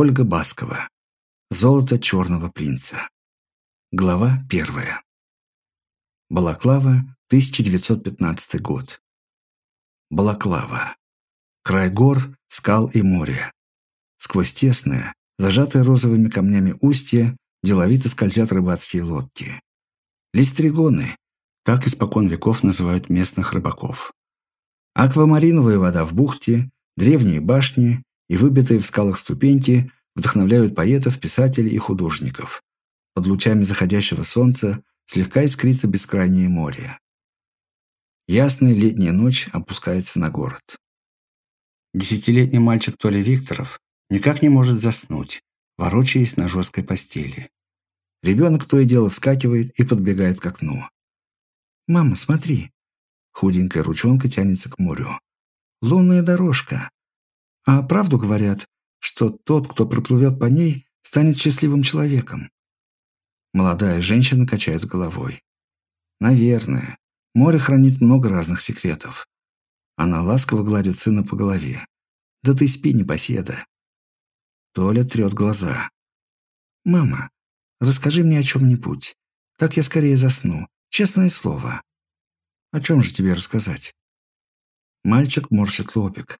Ольга Баскова. Золото черного принца. Глава первая. Балаклава, 1915 год. Балаклава. Край гор, скал и моря. Сквозь тесное, зажатое розовыми камнями устье, деловито скользят рыбацкие лодки. Листригоны, как испокон веков называют местных рыбаков. Аквамариновая вода в бухте, древние башни и выбитые в скалах ступеньки вдохновляют поэтов, писателей и художников. Под лучами заходящего солнца слегка искрится бескрайнее море. Ясная летняя ночь опускается на город. Десятилетний мальчик Толя Викторов никак не может заснуть, ворочаясь на жесткой постели. Ребенок то и дело вскакивает и подбегает к окну. «Мама, смотри!» Худенькая ручонка тянется к морю. «Лунная дорожка!» А правду говорят, что тот, кто проплывет по ней, станет счастливым человеком. Молодая женщина качает головой. Наверное. Море хранит много разных секретов. Она ласково гладит сына по голове. «Да ты спи, непоседа!» Толя трет глаза. «Мама, расскажи мне о чем-нибудь. Так я скорее засну. Честное слово». «О чем же тебе рассказать?» Мальчик морщит лобик.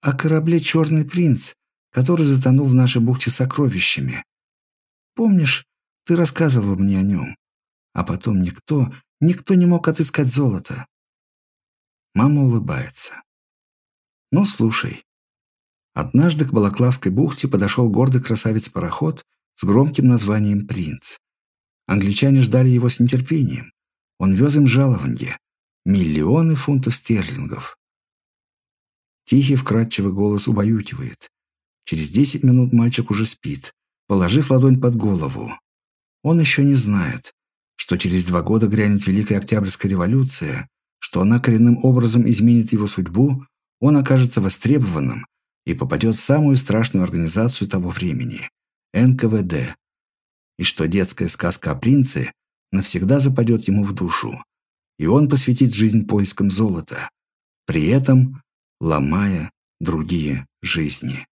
«О корабле «Черный принц», который затонул в нашей бухте сокровищами. Помнишь, ты рассказывал мне о нем. А потом никто, никто не мог отыскать золото». Мама улыбается. «Ну, слушай, Однажды к Балаклавской бухте подошел гордый красавец-пароход с громким названием «Принц». Англичане ждали его с нетерпением. Он вез им жалованье – миллионы фунтов стерлингов. Тихий вкрадчивый голос убаюкивает. Через десять минут мальчик уже спит, положив ладонь под голову. Он еще не знает, что через два года грянет Великая Октябрьская революция, что она коренным образом изменит его судьбу, он окажется востребованным – и попадет в самую страшную организацию того времени – НКВД, и что детская сказка о принце навсегда западет ему в душу, и он посвятит жизнь поискам золота, при этом ломая другие жизни.